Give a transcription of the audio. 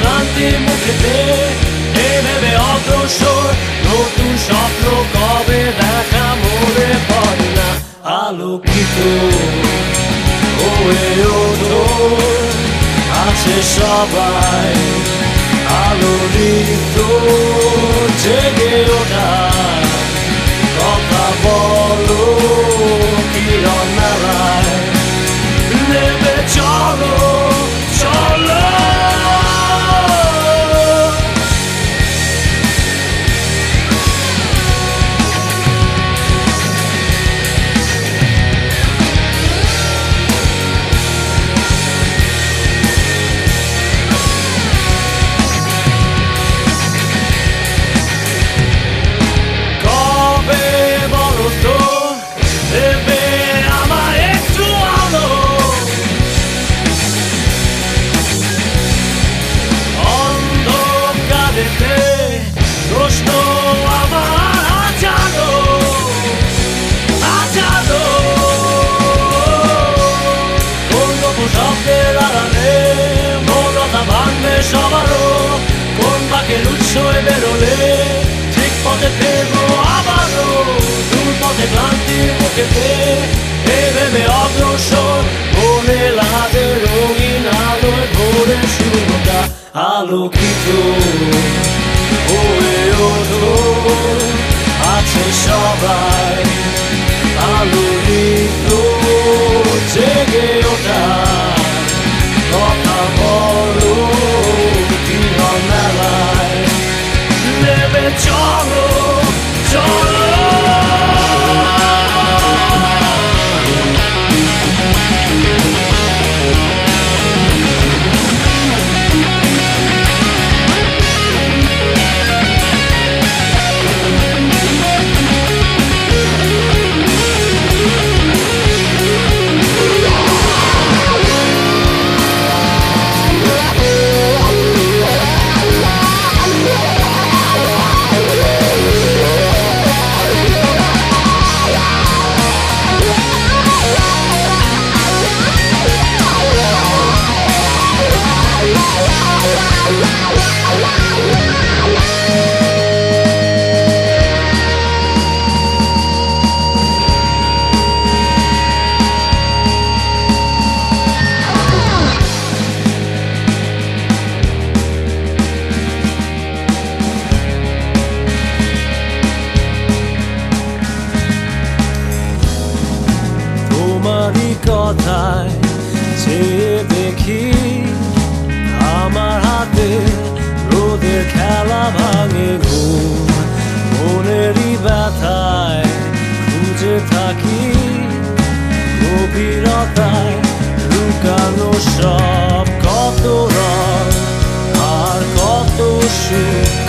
ক্লান্তি মুখেতে ভেবে অগ্রসর। নতুন স্বপ্ন কবে দেখা মনে পড়ে না। আলোকিত হয়ে ওঠো। আছে সবাই আলোড়িত জেগে ওঠা। কথা বলো, কিরণ মেলায় নেবে চলো। উৎস বেরোলে ঠিক পথে ফেরবো আবারও দূর পথে ক্লান্তির এ ভেবে অগ্রসর মনে লাগে রঙিন আলোয় ভোরের শুরুটা আলোকিত দেখি আমার হাতে রোদের খেলা ভাঙে ঘুম। মনেরই ব্যথায় খুঁজে থাকি, গভীরতায় লুকানো সব কত রং, আর কত সুখ